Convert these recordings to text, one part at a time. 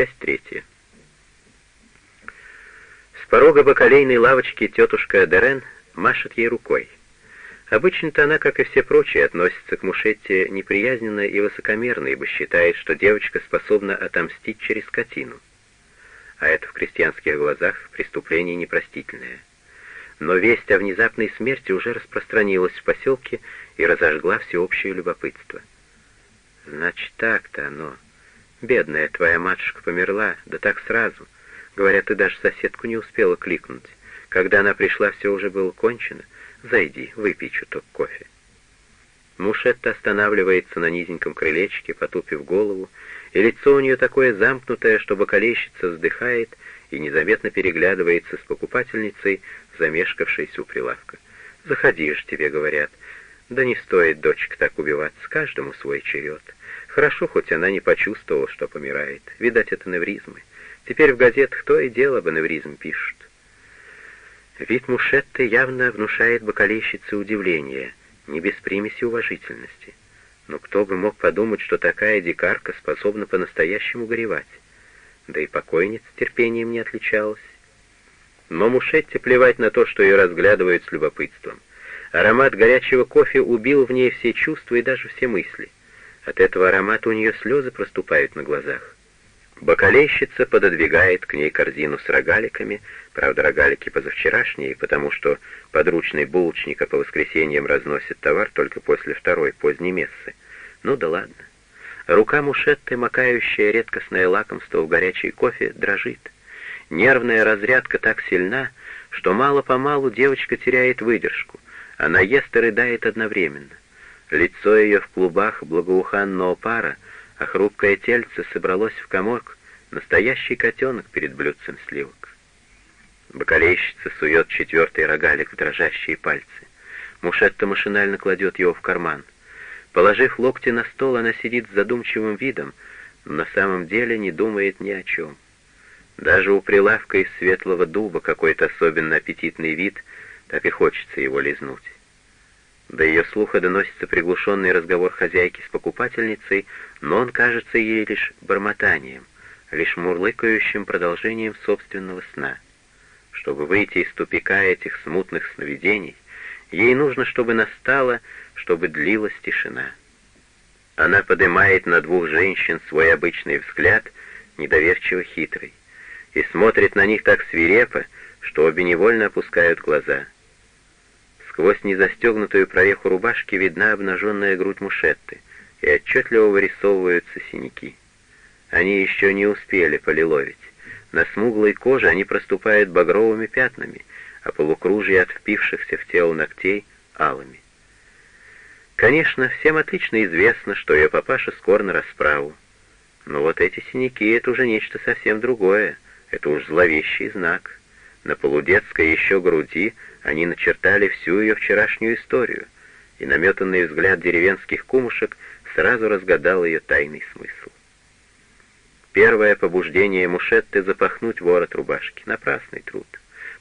Часть третья. С порога бакалейной лавочки тетушка Дерен машет ей рукой. Обычно-то она, как и все прочие, относится к Мушетте неприязненно и высокомерно, ибо считает, что девочка способна отомстить через скотину. А это в крестьянских глазах преступление непростительное. Но весть о внезапной смерти уже распространилась в поселке и разожгла всеобщее любопытство. Значит, так-то оно. Бедная твоя матушка померла, да так сразу. Говорят, ты даже соседку не успела кликнуть. Когда она пришла, все уже было кончено. Зайди, выпей чуток кофе». Мушетта останавливается на низеньком крылечке, потупив голову, и лицо у нее такое замкнутое, что бокалейщица вздыхает и незаметно переглядывается с покупательницей, замешкавшейся у прилавка. «Заходи же, тебе говорят». «Да не стоит, дочка, так убиваться, каждому свой черед. Хорошо, хоть она не почувствовала, что помирает. Видать, это невризмы. Теперь в газетах то и дело об невризм пишут». Вид Мушетты явно внушает бокалейщице удивление, не без примеси уважительности. Но кто бы мог подумать, что такая дикарка способна по-настоящему горевать? Да и покойница терпением не отличалась. Но Мушетте плевать на то, что ее разглядывают с любопытством. Аромат горячего кофе убил в ней все чувства и даже все мысли. От этого аромата у нее слезы проступают на глазах. Бокалейщица пододвигает к ней корзину с рогаликами, правда, рогалики позавчерашние, потому что подручный булочника по воскресеньям разносит товар только после второй поздней мессы. Ну да ладно. Рука мушетты, макающая редкостное лакомство в горячий кофе, дрожит. Нервная разрядка так сильна, что мало-помалу девочка теряет выдержку. Она ест и рыдает одновременно. Лицо ее в клубах благоуханного пара — а хрупкое тельце собралось в комок, настоящий котенок перед блюдцем сливок. Бакалейщица сует четвертый рогалик в дрожащие пальцы. Мушетта машинально кладет его в карман. Положив локти на стол, она сидит с задумчивым видом, но на самом деле не думает ни о чем. Даже у прилавка из светлого дуба какой-то особенно аппетитный вид, так и хочется его лизнуть. До ее слуха доносится приглушенный разговор хозяйки с покупательницей, но он кажется ей лишь бормотанием, лишь мурлыкающим продолжением собственного сна. Чтобы выйти из тупика этих смутных сновидений, ей нужно, чтобы настала, чтобы длилась тишина. Она поднимает на двух женщин свой обычный взгляд, недоверчиво хитрый, и смотрит на них так свирепо, что обе невольно опускают глаза — Сквозь незастегнутую прореху рубашки видна обнаженная грудь мушетты, и отчетливо вырисовываются синяки. Они еще не успели полиловить. На смуглой коже они проступают багровыми пятнами, а полукружие от впившихся в тело ногтей — алыми. Конечно, всем отлично известно, что ее папаша скоро на расправу. Но вот эти синяки — это уже нечто совсем другое, это уж зловещий знак. На полудетской еще груди — они начертали всю ее вчерашнюю историю, и наметанный взгляд деревенских кумушек сразу разгадал ее тайный смысл. Первое побуждение Мушетты — запахнуть ворот рубашки. Напрасный труд.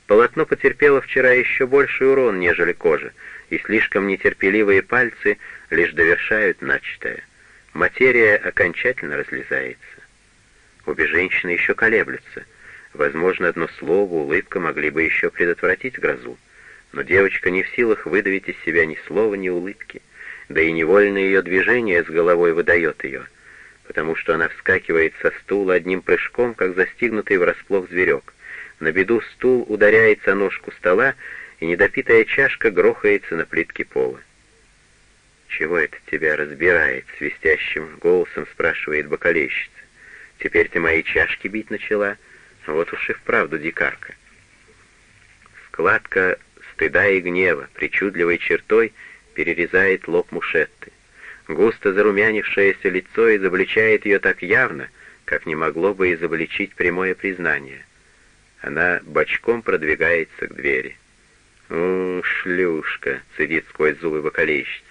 Полотно потерпело вчера еще больший урон, нежели кожа, и слишком нетерпеливые пальцы лишь довершают начатое. Материя окончательно разлезается. Обе женщины еще колеблются. Возможно, одно слово, улыбка могли бы еще предотвратить грозу но девочка не в силах выдавить из себя ни слова, ни улыбки, да и невольное ее движение с головой выдает ее, потому что она вскакивает со стула одним прыжком, как застигнутый врасплох зверек. На беду стул ударяется о ножку стола, и недопитая чашка грохается на плитке пола. «Чего это тебя разбирает?» — свистящим голосом спрашивает бокалейщица. «Теперь ты мои чашки бить начала? Вот уж и вправду дикарка». Складка стыда и гнева, причудливой чертой перерезает лоб Мушетты. Густо зарумянившееся лицо изобличает ее так явно, как не могло бы изобличить прямое признание. Она бочком продвигается к двери. «У, шлюшка!» — цедит сквозь зубы бокалейщица.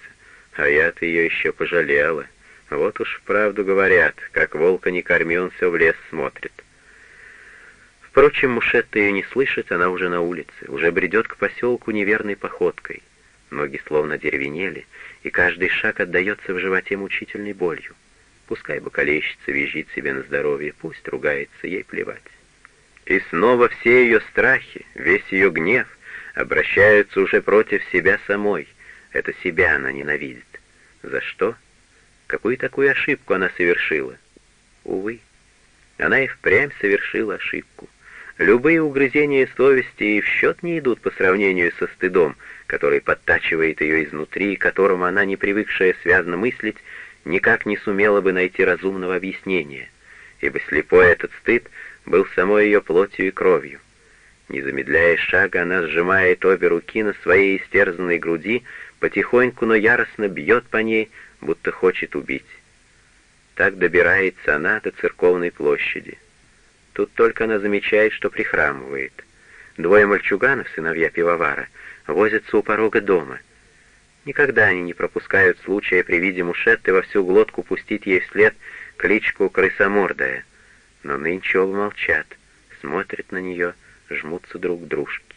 «А я-то ее еще пожалела. Вот уж правду говорят, как волка не корми, он все в лес смотрит». Впрочем, Мушетта ее не слышит, она уже на улице, уже бредет к поселку неверной походкой. Ноги словно деревенели, и каждый шаг отдается в животе мучительной болью. Пускай бокалейщица визжит себе на здоровье, пусть ругается, ей плевать. И снова все ее страхи, весь ее гнев обращаются уже против себя самой. Это себя она ненавидит. За что? Какую такую ошибку она совершила? Увы, она и впрямь совершила ошибку. Любые угрызения совести и в счет не идут по сравнению со стыдом, который подтачивает ее изнутри, которому она, не привыкшая связно мыслить, никак не сумела бы найти разумного объяснения, ибо слепой этот стыд был самой ее плотью и кровью. Не замедляя шага, она сжимает обе руки на своей истерзанной груди, потихоньку, но яростно бьет по ней, будто хочет убить. Так добирается она до церковной площади. Тут только она замечает, что прихрамывает. Двое мальчуганов, сыновья пивовара, возятся у порога дома. Никогда они не пропускают случая при виде Мушетты во всю глотку пустить ей вслед кличку «крысомордая». Но нынче молчат, смотрят на нее, жмутся друг к дружке.